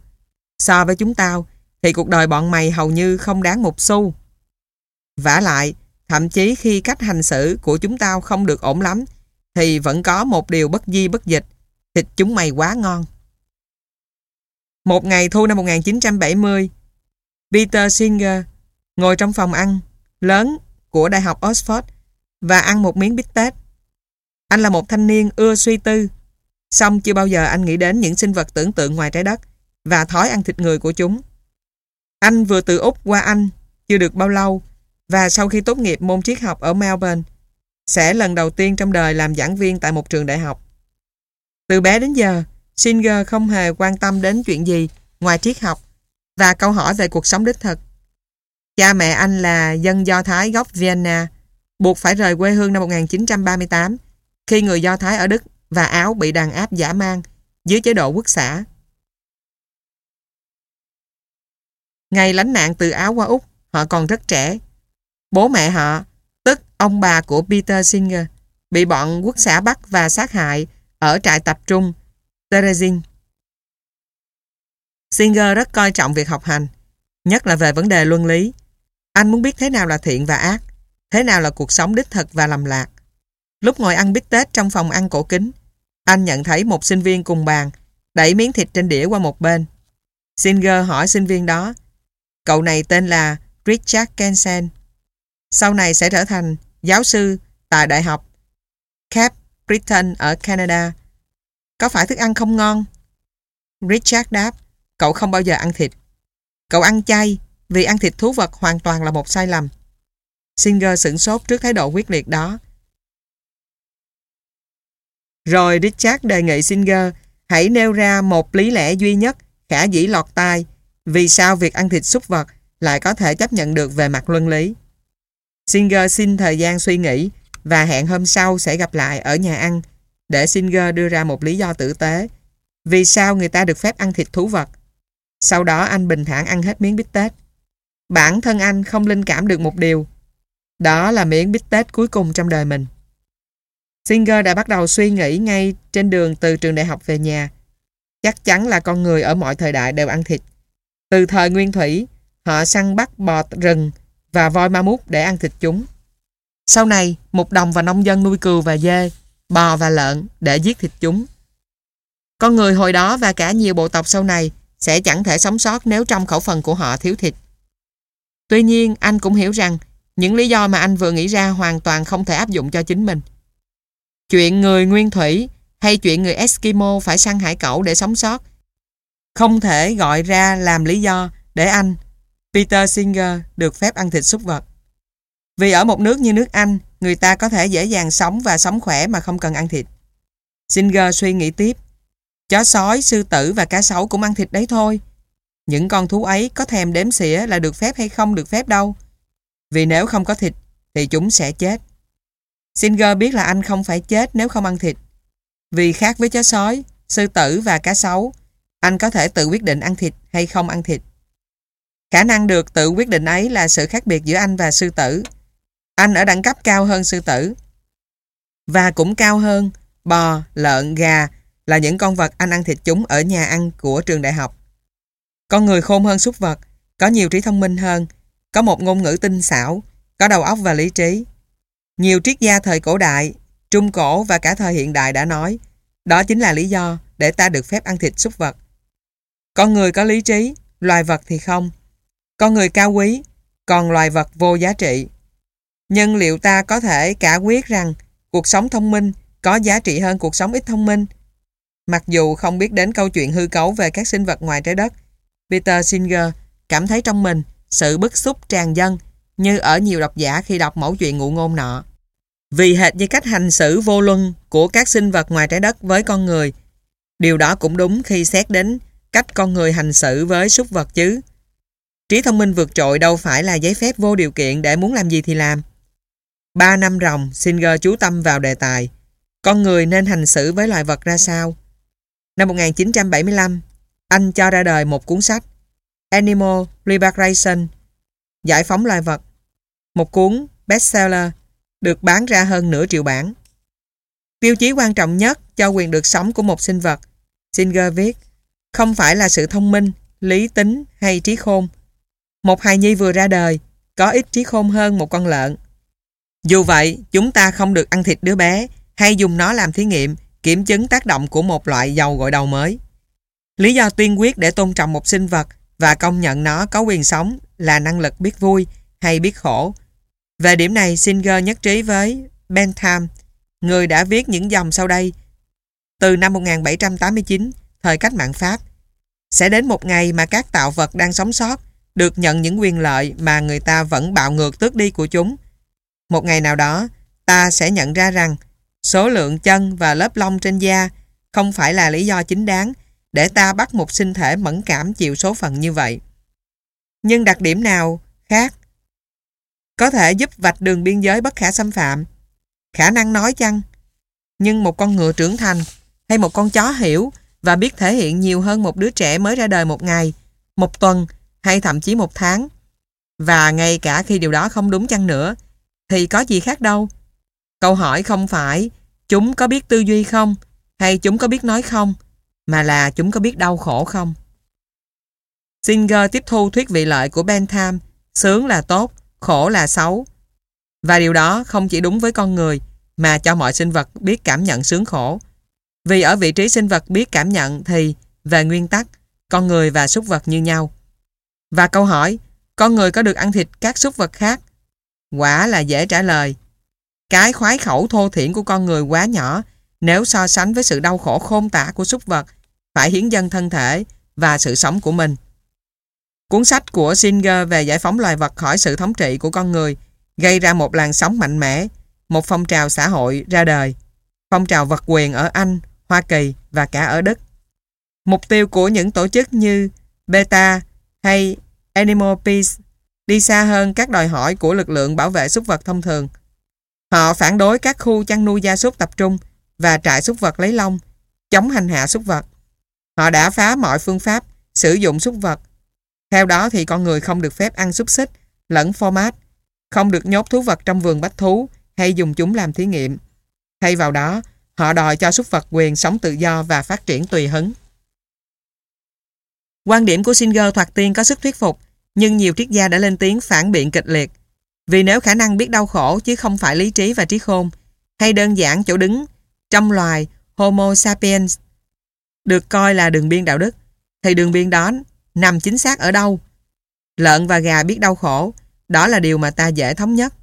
So với chúng tao thì cuộc đời bọn mày hầu như không đáng một xu. vả lại, thậm chí khi cách hành xử của chúng tao không được ổn lắm, thì vẫn có một điều bất di bất dịch, thịt chúng mày quá ngon. Một ngày thu năm 1970 Peter Singer ngồi trong phòng ăn lớn của Đại học Oxford và ăn một miếng bít tết. Anh là một thanh niên ưa suy tư Xong chưa bao giờ anh nghĩ đến những sinh vật tưởng tượng ngoài trái đất và thói ăn thịt người của chúng. Anh vừa từ Úc qua Anh chưa được bao lâu và sau khi tốt nghiệp môn triết học ở Melbourne sẽ lần đầu tiên trong đời làm giảng viên tại một trường đại học. Từ bé đến giờ, Singer không hề quan tâm đến chuyện gì ngoài triết học và câu hỏi về cuộc sống đích thực. Cha mẹ anh là dân Do Thái gốc Vienna, buộc phải rời quê hương năm 1938 khi người Do Thái ở Đức và Áo bị đàn áp giả mang dưới chế độ quốc xã. Ngày lánh nạn từ Áo qua Úc, họ còn rất trẻ. Bố mẹ họ, tức ông bà của Peter Singer, bị bọn quốc xã bắt và sát hại ở trại tập trung Terezin. Singer rất coi trọng việc học hành, nhất là về vấn đề luân lý. Anh muốn biết thế nào là thiện và ác, thế nào là cuộc sống đích thực và lầm lạc. Lúc ngồi ăn bít tết trong phòng ăn cổ kính, anh nhận thấy một sinh viên cùng bàn đẩy miếng thịt trên đĩa qua một bên. Singer hỏi sinh viên đó, cậu này tên là Richard Kensen. Sau này sẽ trở thành giáo sư tại Đại học Cape Breton ở Canada. Có phải thức ăn không ngon? Richard đáp, cậu không bao giờ ăn thịt. Cậu ăn chay vì ăn thịt thú vật hoàn toàn là một sai lầm. Singer sửng sốt trước thái độ quyết liệt đó. Rồi Richard đề nghị Singer hãy nêu ra một lý lẽ duy nhất khả dĩ lọt tai vì sao việc ăn thịt súc vật lại có thể chấp nhận được về mặt luân lý. Singer xin thời gian suy nghĩ và hẹn hôm sau sẽ gặp lại ở nhà ăn để Singer đưa ra một lý do tử tế vì sao người ta được phép ăn thịt thú vật. Sau đó anh bình thản ăn hết miếng bít tết. Bản thân anh không linh cảm được một điều. Đó là miếng bít tết cuối cùng trong đời mình. Singer đã bắt đầu suy nghĩ ngay trên đường từ trường đại học về nhà. Chắc chắn là con người ở mọi thời đại đều ăn thịt. Từ thời nguyên thủy, họ săn bắt bò rừng và voi ma mút để ăn thịt chúng. Sau này, một đồng và nông dân nuôi cừu và dê, bò và lợn để giết thịt chúng. Con người hồi đó và cả nhiều bộ tộc sau này sẽ chẳng thể sống sót nếu trong khẩu phần của họ thiếu thịt. Tuy nhiên, anh cũng hiểu rằng những lý do mà anh vừa nghĩ ra hoàn toàn không thể áp dụng cho chính mình. Chuyện người nguyên thủy hay chuyện người Eskimo phải săn hải cẩu để sống sót không thể gọi ra làm lý do để anh, Peter Singer, được phép ăn thịt súc vật. Vì ở một nước như nước Anh, người ta có thể dễ dàng sống và sống khỏe mà không cần ăn thịt. Singer suy nghĩ tiếp. Chó sói, sư tử và cá sấu cũng ăn thịt đấy thôi. Những con thú ấy có thèm đếm xỉa là được phép hay không được phép đâu. Vì nếu không có thịt, thì chúng sẽ chết. Singer biết là anh không phải chết nếu không ăn thịt. Vì khác với chó sói, sư tử và cá sấu, anh có thể tự quyết định ăn thịt hay không ăn thịt. Khả năng được tự quyết định ấy là sự khác biệt giữa anh và sư tử. Anh ở đẳng cấp cao hơn sư tử. Và cũng cao hơn bò, lợn, gà là những con vật anh ăn thịt chúng ở nhà ăn của trường đại học. Con người khôn hơn súc vật, có nhiều trí thông minh hơn, có một ngôn ngữ tinh xảo, có đầu óc và lý trí. Nhiều triết gia thời cổ đại, trung cổ và cả thời hiện đại đã nói đó chính là lý do để ta được phép ăn thịt súc vật. Con người có lý trí, loài vật thì không. Con người cao quý, còn loài vật vô giá trị. Nhưng liệu ta có thể cả quyết rằng cuộc sống thông minh có giá trị hơn cuộc sống ít thông minh? Mặc dù không biết đến câu chuyện hư cấu về các sinh vật ngoài trái đất, Peter Singer cảm thấy trong mình sự bức xúc tràn dân như ở nhiều độc giả khi đọc mẫu chuyện ngụ ngôn nọ. Vì hệt như cách hành xử vô luân của các sinh vật ngoài trái đất với con người, điều đó cũng đúng khi xét đến cách con người hành xử với súc vật chứ. Trí thông minh vượt trội đâu phải là giấy phép vô điều kiện để muốn làm gì thì làm. Ba năm ròng, Singer chú tâm vào đề tài. Con người nên hành xử với loài vật ra sao? Năm 1975, anh cho ra đời một cuốn sách Animal Liberation Giải phóng loài vật Một cuốn bestseller được bán ra hơn nửa triệu bản. Tiêu chí quan trọng nhất cho quyền được sống của một sinh vật, Singer viết, không phải là sự thông minh, lý tính hay trí khôn. Một hài nhi vừa ra đời, có ít trí khôn hơn một con lợn. Dù vậy, chúng ta không được ăn thịt đứa bé hay dùng nó làm thí nghiệm kiểm chứng tác động của một loại dầu gội đầu mới. Lý do tuyên quyết để tôn trọng một sinh vật và công nhận nó có quyền sống là năng lực biết vui hay biết khổ. Về điểm này, Singer nhất trí với Bentham, người đã viết những dòng sau đây. Từ năm 1789, thời cách mạng Pháp, sẽ đến một ngày mà các tạo vật đang sống sót được nhận những quyền lợi mà người ta vẫn bạo ngược tước đi của chúng. Một ngày nào đó, ta sẽ nhận ra rằng số lượng chân và lớp lông trên da không phải là lý do chính đáng để ta bắt một sinh thể mẫn cảm chịu số phận như vậy. Nhưng đặc điểm nào khác có thể giúp vạch đường biên giới bất khả xâm phạm? Khả năng nói chăng? Nhưng một con ngựa trưởng thành hay một con chó hiểu và biết thể hiện nhiều hơn một đứa trẻ mới ra đời một ngày, một tuần hay thậm chí một tháng. Và ngay cả khi điều đó không đúng chăng nữa, thì có gì khác đâu. Câu hỏi không phải chúng có biết tư duy không hay chúng có biết nói không, mà là chúng có biết đau khổ không. Singer tiếp thu thuyết vị lợi của Bentham, sướng là tốt, khổ là xấu. Và điều đó không chỉ đúng với con người, mà cho mọi sinh vật biết cảm nhận sướng khổ. Vì ở vị trí sinh vật biết cảm nhận thì, về nguyên tắc, con người và súc vật như nhau. Và câu hỏi, con người có được ăn thịt các súc vật khác? Quả là dễ trả lời. Cái khoái khẩu thô thiển của con người quá nhỏ nếu so sánh với sự đau khổ khôn tả của súc vật phải hiến dân thân thể và sự sống của mình. Cuốn sách của Singer về giải phóng loài vật khỏi sự thống trị của con người gây ra một làn sóng mạnh mẽ, một phong trào xã hội ra đời. Phong trào vật quyền ở Anh, Hoa Kỳ và cả ở Đức. Mục tiêu của những tổ chức như Beta hay Animal Peace đi xa hơn các đòi hỏi của lực lượng bảo vệ súc vật thông thường. Họ phản đối các khu chăn nuôi gia súc tập trung và trại súc vật lấy lông, chống hành hạ súc vật. Họ đã phá mọi phương pháp sử dụng súc vật. Theo đó thì con người không được phép ăn xúc xích lẫn format, không được nhốt thú vật trong vườn bách thú hay dùng chúng làm thí nghiệm. Thay vào đó, họ đòi cho súc vật quyền sống tự do và phát triển tùy hứng. Quan điểm của Singer thoạt tiên có sức thuyết phục, nhưng nhiều triết gia đã lên tiếng phản biện kịch liệt. Vì nếu khả năng biết đau khổ chứ không phải lý trí và trí khôn, hay đơn giản chỗ đứng trong loài Homo sapiens được coi là đường biên đạo đức, thì đường biên đó nằm chính xác ở đâu? Lợn và gà biết đau khổ, đó là điều mà ta dễ thống nhất.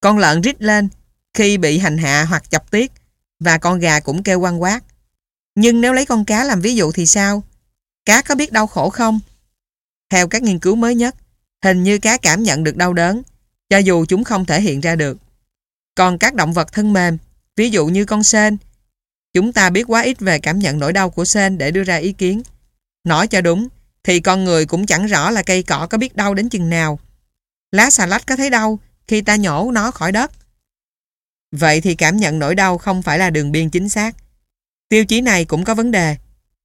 Con lợn rít lên khi bị hành hạ hoặc chọc tiết và con gà cũng kêu quăng quát. Nhưng nếu lấy con cá làm ví dụ thì sao? Cá có biết đau khổ không? Theo các nghiên cứu mới nhất, hình như cá cảm nhận được đau đớn, cho dù chúng không thể hiện ra được. Còn các động vật thân mềm, ví dụ như con sên, chúng ta biết quá ít về cảm nhận nỗi đau của sên để đưa ra ý kiến. Nói cho đúng, thì con người cũng chẳng rõ là cây cỏ có biết đau đến chừng nào. Lá xà lách có thấy đau khi ta nhổ nó khỏi đất. Vậy thì cảm nhận nỗi đau không phải là đường biên chính xác. Tiêu chí này cũng có vấn đề,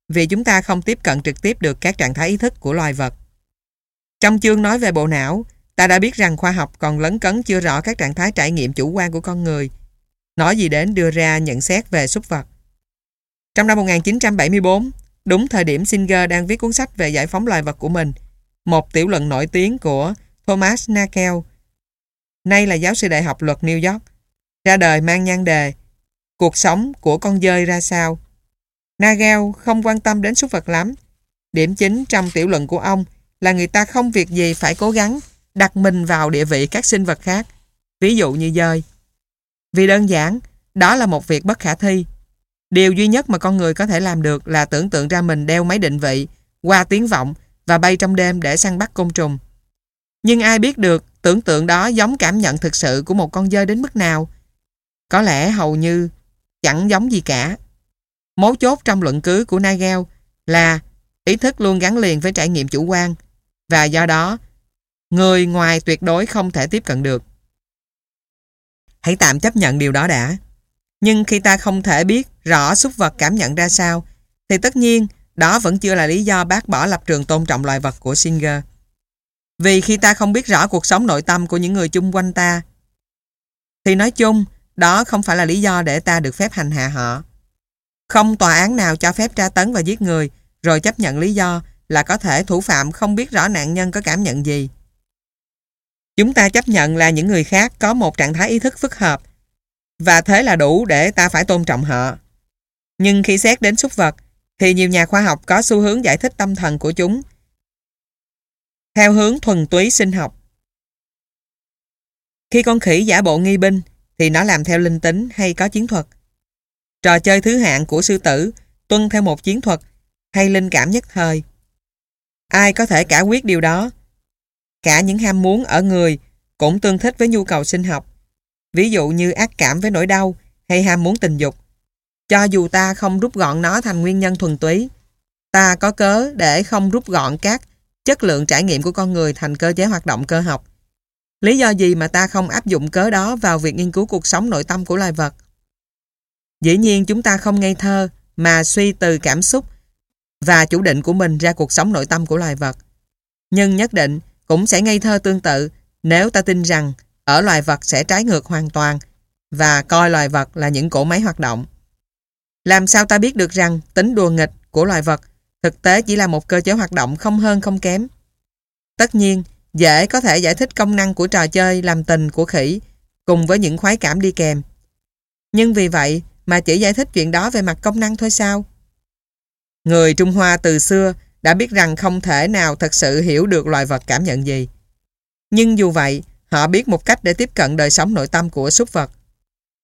vì chúng ta không tiếp cận trực tiếp được các trạng thái ý thức của loài vật. Trong chương nói về bộ não, ta đã biết rằng khoa học còn lấn cấn chưa rõ các trạng thái trải nghiệm chủ quan của con người, nói gì đến đưa ra nhận xét về súc vật. Trong năm 1974, đúng thời điểm Singer đang viết cuốn sách về giải phóng loài vật của mình, một tiểu luận nổi tiếng của Thomas Nagel, nay là giáo sư đại học luật New York, ra đời mang nhan đề Cuộc sống của con dơi ra sao? Nagel không quan tâm đến súc vật lắm. Điểm chính trong tiểu luận của ông là người ta không việc gì phải cố gắng đặt mình vào địa vị các sinh vật khác, ví dụ như dơi. Vì đơn giản, đó là một việc bất khả thi. Điều duy nhất mà con người có thể làm được là tưởng tượng ra mình đeo máy định vị, qua tiếng vọng và bay trong đêm để săn bắt côn trùng. Nhưng ai biết được tưởng tượng đó giống cảm nhận thực sự của một con dơi đến mức nào? Có lẽ hầu như chẳng giống gì cả. Mấu chốt trong luận cứ của Nagel là ý thức luôn gắn liền với trải nghiệm chủ quan và do đó, người ngoài tuyệt đối không thể tiếp cận được. Hãy tạm chấp nhận điều đó đã. Nhưng khi ta không thể biết rõ xúc vật cảm nhận ra sao, thì tất nhiên đó vẫn chưa là lý do bác bỏ lập trường tôn trọng loài vật của Singer. Vì khi ta không biết rõ cuộc sống nội tâm của những người chung quanh ta, thì nói chung đó không phải là lý do để ta được phép hành hạ họ. Không tòa án nào cho phép tra tấn và giết người, rồi chấp nhận lý do là có thể thủ phạm không biết rõ nạn nhân có cảm nhận gì. Chúng ta chấp nhận là những người khác có một trạng thái ý thức phức hợp, và thế là đủ để ta phải tôn trọng họ. Nhưng khi xét đến súc vật, thì nhiều nhà khoa học có xu hướng giải thích tâm thần của chúng theo hướng thuần túy sinh học. Khi con khỉ giả bộ nghi binh, thì nó làm theo linh tính hay có chiến thuật. Trò chơi thứ hạng của sư tử tuân theo một chiến thuật hay linh cảm nhất thời. Ai có thể cả quyết điều đó? Cả những ham muốn ở người cũng tương thích với nhu cầu sinh học. Ví dụ như ác cảm với nỗi đau hay ham muốn tình dục. Cho dù ta không rút gọn nó thành nguyên nhân thuần túy, ta có cớ để không rút gọn các chất lượng trải nghiệm của con người thành cơ chế hoạt động cơ học. Lý do gì mà ta không áp dụng cớ đó vào việc nghiên cứu cuộc sống nội tâm của loài vật? Dĩ nhiên chúng ta không ngây thơ mà suy từ cảm xúc và chủ định của mình ra cuộc sống nội tâm của loài vật. Nhưng nhất định cũng sẽ ngây thơ tương tự nếu ta tin rằng ở loài vật sẽ trái ngược hoàn toàn và coi loài vật là những cỗ máy hoạt động. Làm sao ta biết được rằng tính đùa nghịch của loài vật thực tế chỉ là một cơ chế hoạt động không hơn không kém. Tất nhiên, dễ có thể giải thích công năng của trò chơi làm tình của khỉ cùng với những khoái cảm đi kèm. Nhưng vì vậy mà chỉ giải thích chuyện đó về mặt công năng thôi sao? Người Trung Hoa từ xưa đã biết rằng không thể nào thật sự hiểu được loài vật cảm nhận gì. Nhưng dù vậy, họ biết một cách để tiếp cận đời sống nội tâm của súc vật,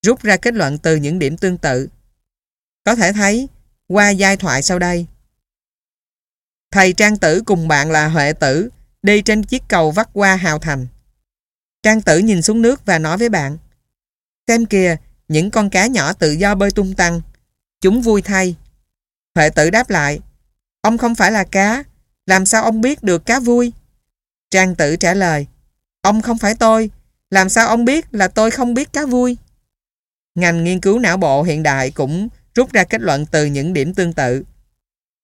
rút ra kết luận từ những điểm tương tự. Có thể thấy, qua giai thoại sau đây, Thầy Trang Tử cùng bạn là Huệ Tử đi trên chiếc cầu vắt qua hào thành. Trang Tử nhìn xuống nước và nói với bạn Xem kìa, những con cá nhỏ tự do bơi tung tăng. Chúng vui thay. Huệ Tử đáp lại Ông không phải là cá, làm sao ông biết được cá vui? Trang Tử trả lời Ông không phải tôi, làm sao ông biết là tôi không biết cá vui? Ngành nghiên cứu não bộ hiện đại cũng rút ra kết luận từ những điểm tương tự.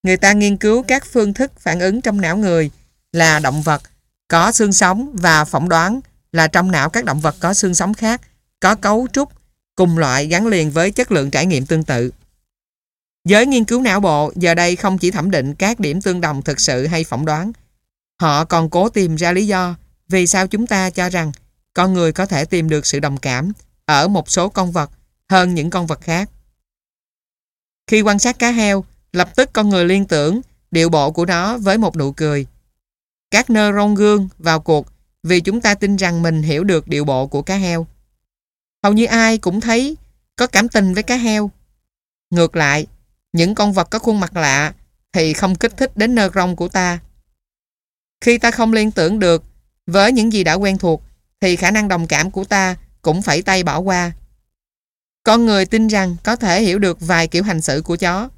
Người ta nghiên cứu các phương thức phản ứng trong não người là động vật có xương sống và phỏng đoán là trong não các động vật có xương sống khác có cấu trúc cùng loại gắn liền với chất lượng trải nghiệm tương tự. Giới nghiên cứu não bộ giờ đây không chỉ thẩm định các điểm tương đồng thực sự hay phỏng đoán. Họ còn cố tìm ra lý do vì sao chúng ta cho rằng con người có thể tìm được sự đồng cảm ở một số con vật hơn những con vật khác. Khi quan sát cá heo, Lập tức con người liên tưởng điệu bộ của nó với một nụ cười. Các neuron gương vào cuộc vì chúng ta tin rằng mình hiểu được điệu bộ của cá heo. Hầu như ai cũng thấy có cảm tình với cá heo. Ngược lại, những con vật có khuôn mặt lạ thì không kích thích đến nơ rong của ta. Khi ta không liên tưởng được với những gì đã quen thuộc thì khả năng đồng cảm của ta cũng phải tay bỏ qua. Con người tin rằng có thể hiểu được vài kiểu hành xử của chó.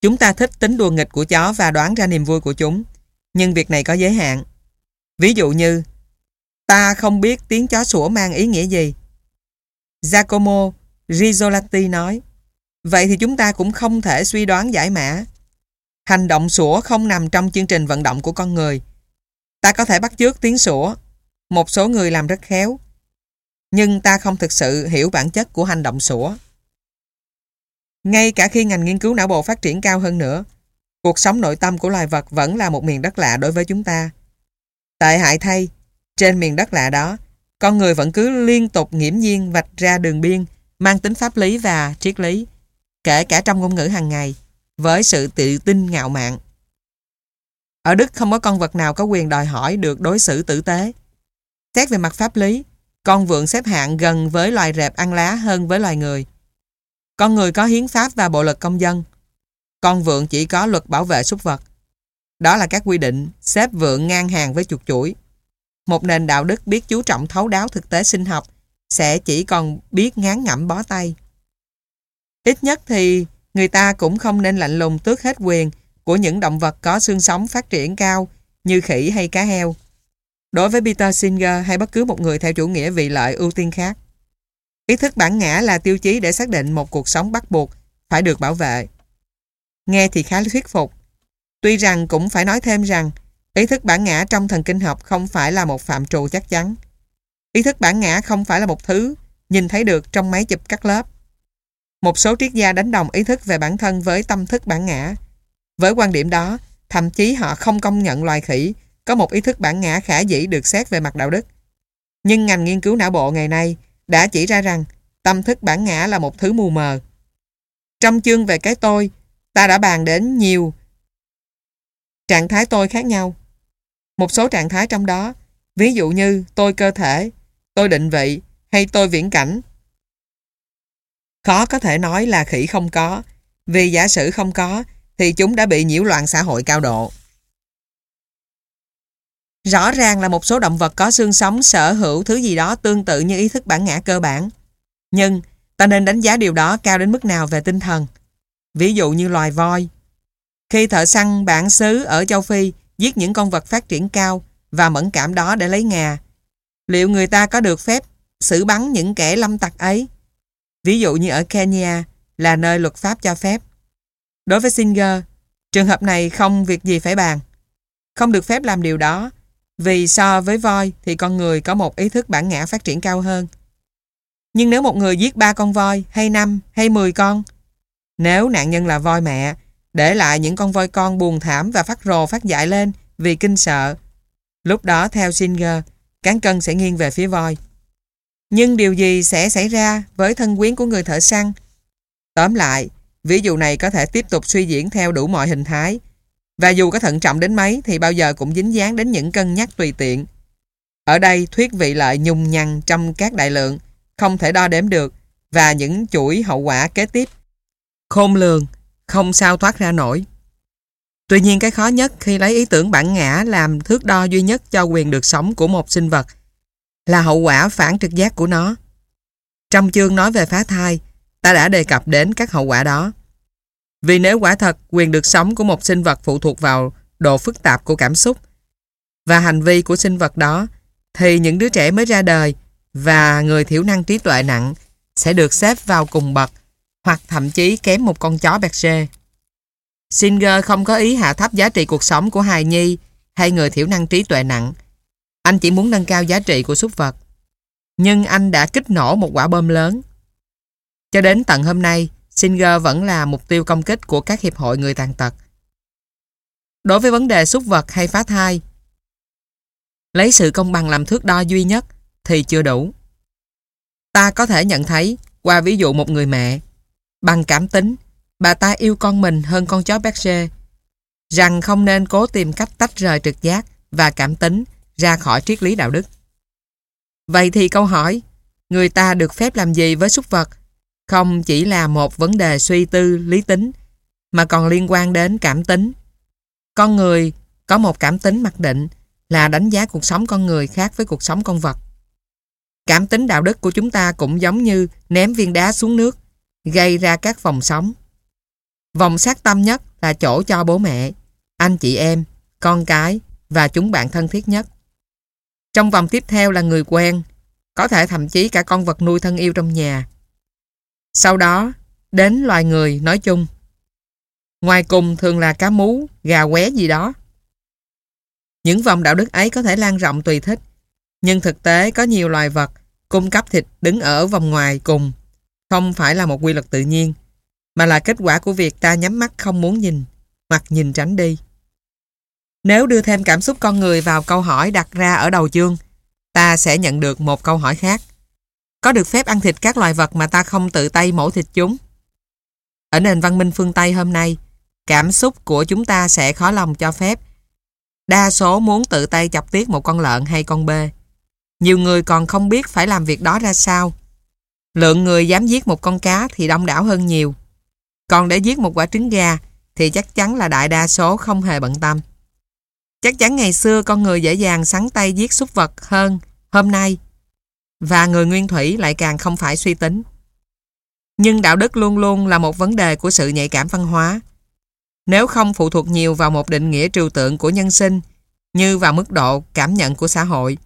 Chúng ta thích tính đùa nghịch của chó và đoán ra niềm vui của chúng. Nhưng việc này có giới hạn. Ví dụ như Ta không biết tiếng chó sủa mang ý nghĩa gì. Giacomo Rizzolatti nói vậy thì chúng ta cũng không thể suy đoán giải mã. Hành động sủa không nằm trong chương trình vận động của con người. Ta có thể bắt chước tiếng sủa. Một số người làm rất khéo. Nhưng ta không thực sự hiểu bản chất của hành động sủa. Ngay cả khi ngành nghiên cứu não bộ phát triển cao hơn nữa, cuộc sống nội tâm của loài vật vẫn là một miền đất lạ đối với chúng ta. Tệ hại thay, trên miền đất lạ đó, con người vẫn cứ liên tục nghiễm nhiên vạch ra đường biên mang tính pháp lý và triết lý, kể cả trong ngôn ngữ hàng ngày, với sự tự tin ngạo mạn. Ở Đức không có con vật nào có quyền đòi hỏi được đối xử tử tế. Xét về mặt pháp lý, con vượn xếp hạng gần với loài rệp ăn lá hơn với loài người. Con người có hiến pháp và bộ luật công dân. Con vượn chỉ có luật bảo vệ súc vật. Đó là các quy định xếp vượn ngang hàng với chuột chuỗi. Một nền đạo đức biết chú trọng thấu đáo thực tế sinh học sẽ chỉ còn biết ngán ngẩm bó tay. Ít nhất thì người ta cũng không nên lạnh lùng tước hết quyền của những động vật có xương sống phát triển cao như khỉ hay cá heo. Đối với Peter Singer hay bất cứ một người theo chủ nghĩa vị lợi ưu tiên khác, ý thức bản ngã là tiêu chí để xác định một cuộc sống bắt buộc phải được bảo vệ. Nghe thì khá thuyết phục. Tuy rằng cũng phải nói thêm rằng ý thức bản ngã trong thần kinh học không phải là một phạm trù chắc chắn. Ý thức bản ngã không phải là một thứ nhìn thấy được trong máy chụp cắt lớp. Một số triết gia đánh đồng ý thức về bản thân với tâm thức bản ngã. Với quan điểm đó, thậm chí họ không công nhận loài khỉ có một ý thức bản ngã khả dĩ được xét về mặt đạo đức. Nhưng ngành nghiên cứu não bộ ngày nay đã chỉ ra rằng tâm thức bản ngã là một thứ mù mờ. Trong chương về cái tôi, ta đã bàn đến nhiều trạng thái tôi khác nhau. Một số trạng thái trong đó, ví dụ như tôi cơ thể, tôi định vị hay tôi viễn cảnh. Khó có thể nói là khỉ không có, vì giả sử không có thì chúng đã bị nhiễu loạn xã hội cao độ. Rõ ràng là một số động vật có xương sống sở hữu thứ gì đó tương tự như ý thức bản ngã cơ bản. Nhưng ta nên đánh giá điều đó cao đến mức nào về tinh thần. Ví dụ như loài voi. Khi thợ săn bản xứ ở châu Phi giết những con vật phát triển cao và mẫn cảm đó để lấy ngà, liệu người ta có được phép xử bắn những kẻ lâm tặc ấy? Ví dụ như ở Kenya là nơi luật pháp cho phép. Đối với Singer, trường hợp này không việc gì phải bàn. Không được phép làm điều đó vì so với voi thì con người có một ý thức bản ngã phát triển cao hơn. Nhưng nếu một người giết ba con voi hay năm hay mười con, nếu nạn nhân là voi mẹ, để lại những con voi con buồn thảm và phát rồ phát dại lên vì kinh sợ, lúc đó theo Singer, cán cân sẽ nghiêng về phía voi. Nhưng điều gì sẽ xảy ra với thân quyến của người thợ săn? Tóm lại, ví dụ này có thể tiếp tục suy diễn theo đủ mọi hình thái, và dù có thận trọng đến mấy thì bao giờ cũng dính dáng đến những cân nhắc tùy tiện. Ở đây thuyết vị lợi nhung nhằn trong các đại lượng, không thể đo đếm được, và những chuỗi hậu quả kế tiếp. Khôn lường, không sao thoát ra nổi. Tuy nhiên cái khó nhất khi lấy ý tưởng bản ngã làm thước đo duy nhất cho quyền được sống của một sinh vật là hậu quả phản trực giác của nó. Trong chương nói về phá thai, ta đã đề cập đến các hậu quả đó. Vì nếu quả thật quyền được sống của một sinh vật phụ thuộc vào độ phức tạp của cảm xúc và hành vi của sinh vật đó, thì những đứa trẻ mới ra đời và người thiểu năng trí tuệ nặng sẽ được xếp vào cùng bậc hoặc thậm chí kém một con chó Berger. Singer không có ý hạ thấp giá trị cuộc sống của hài nhi hay người thiểu năng trí tuệ nặng. Anh chỉ muốn nâng cao giá trị của súc vật. Nhưng anh đã kích nổ một quả bom lớn. Cho đến tận hôm nay, Singer vẫn là mục tiêu công kích của các hiệp hội người tàn tật. Đối với vấn đề súc vật hay phá thai, lấy sự công bằng làm thước đo duy nhất thì chưa đủ. Ta có thể nhận thấy qua ví dụ một người mẹ bằng cảm tính bà ta yêu con mình hơn con chó Berger rằng không nên cố tìm cách tách rời trực giác và cảm tính ra khỏi triết lý đạo đức. Vậy thì câu hỏi người ta được phép làm gì với súc vật không chỉ là một vấn đề suy tư lý tính mà còn liên quan đến cảm tính. Con người có một cảm tính mặc định là đánh giá cuộc sống con người khác với cuộc sống con vật. Cảm tính đạo đức của chúng ta cũng giống như ném viên đá xuống nước, gây ra các vòng sóng. Vòng sát tâm nhất là chỗ cho bố mẹ, anh chị em, con cái và chúng bạn thân thiết nhất. Trong vòng tiếp theo là người quen, có thể thậm chí cả con vật nuôi thân yêu trong nhà. Sau đó, đến loài người nói chung. Ngoài cùng thường là cá mú, gà qué gì đó. Những vòng đạo đức ấy có thể lan rộng tùy thích, nhưng thực tế có nhiều loài vật cung cấp thịt đứng ở vòng ngoài cùng không phải là một quy luật tự nhiên, mà là kết quả của việc ta nhắm mắt không muốn nhìn, hoặc nhìn tránh đi. Nếu đưa thêm cảm xúc con người vào câu hỏi đặt ra ở đầu chương, ta sẽ nhận được một câu hỏi khác. Có được phép ăn thịt các loài vật mà ta không tự tay mổ thịt chúng? Ở nền văn minh phương Tây hôm nay, cảm xúc của chúng ta sẽ khó lòng cho phép. Đa số muốn tự tay chọc tiết một con lợn hay con bê. Nhiều người còn không biết phải làm việc đó ra sao. Lượng người dám giết một con cá thì đông đảo hơn nhiều. Còn để giết một quả trứng gà thì chắc chắn là đại đa số không hề bận tâm. Chắc chắn ngày xưa con người dễ dàng sắn tay giết súc vật hơn hôm nay và người nguyên thủy lại càng không phải suy tính. Nhưng đạo đức luôn luôn là một vấn đề của sự nhạy cảm văn hóa. Nếu không phụ thuộc nhiều vào một định nghĩa trừu tượng của nhân sinh như vào mức độ cảm nhận của xã hội.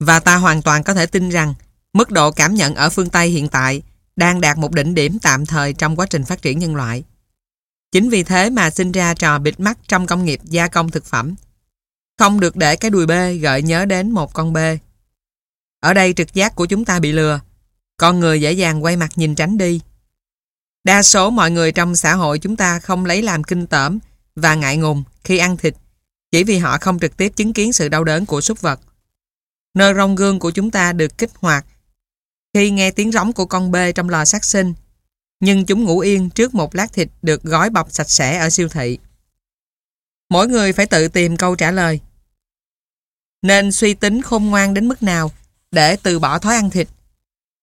Và ta hoàn toàn có thể tin rằng mức độ cảm nhận ở phương Tây hiện tại đang đạt một đỉnh điểm tạm thời trong quá trình phát triển nhân loại. Chính vì thế mà sinh ra trò bịt mắt trong công nghiệp gia công thực phẩm. Không được để cái đùi bê gợi nhớ đến một con bê. Ở đây trực giác của chúng ta bị lừa. Con người dễ dàng quay mặt nhìn tránh đi. Đa số mọi người trong xã hội chúng ta không lấy làm kinh tởm và ngại ngùng khi ăn thịt, chỉ vì họ không trực tiếp chứng kiến sự đau đớn của súc vật. Nơi rong gương của chúng ta được kích hoạt khi nghe tiếng rống của con bê trong lò sát sinh nhưng chúng ngủ yên trước một lát thịt được gói bọc sạch sẽ ở siêu thị. Mỗi người phải tự tìm câu trả lời. Nên suy tính khôn ngoan đến mức nào để từ bỏ thói ăn thịt.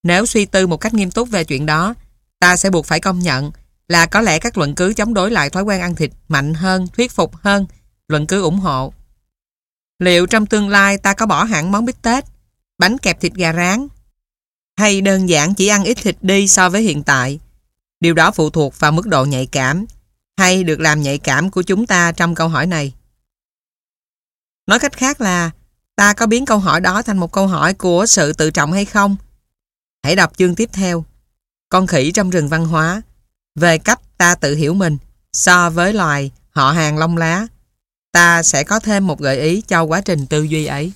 Nếu suy tư một cách nghiêm túc về chuyện đó, ta sẽ buộc phải công nhận là có lẽ các luận cứ chống đối lại thói quen ăn thịt mạnh hơn, thuyết phục hơn, luận cứ ủng hộ. Liệu trong tương lai ta có bỏ hẳn món bít tết, bánh kẹp thịt gà rán, hay đơn giản chỉ ăn ít thịt đi so với hiện tại, Điều đó phụ thuộc vào mức độ nhạy cảm hay được làm nhạy cảm của chúng ta trong câu hỏi này. Nói cách khác là ta có biến câu hỏi đó thành một câu hỏi của sự tự trọng hay không? Hãy đọc chương tiếp theo. Con khỉ trong rừng văn hóa về cách ta tự hiểu mình so với loài họ hàng lông lá. Ta sẽ có thêm một gợi ý cho quá trình tư duy ấy.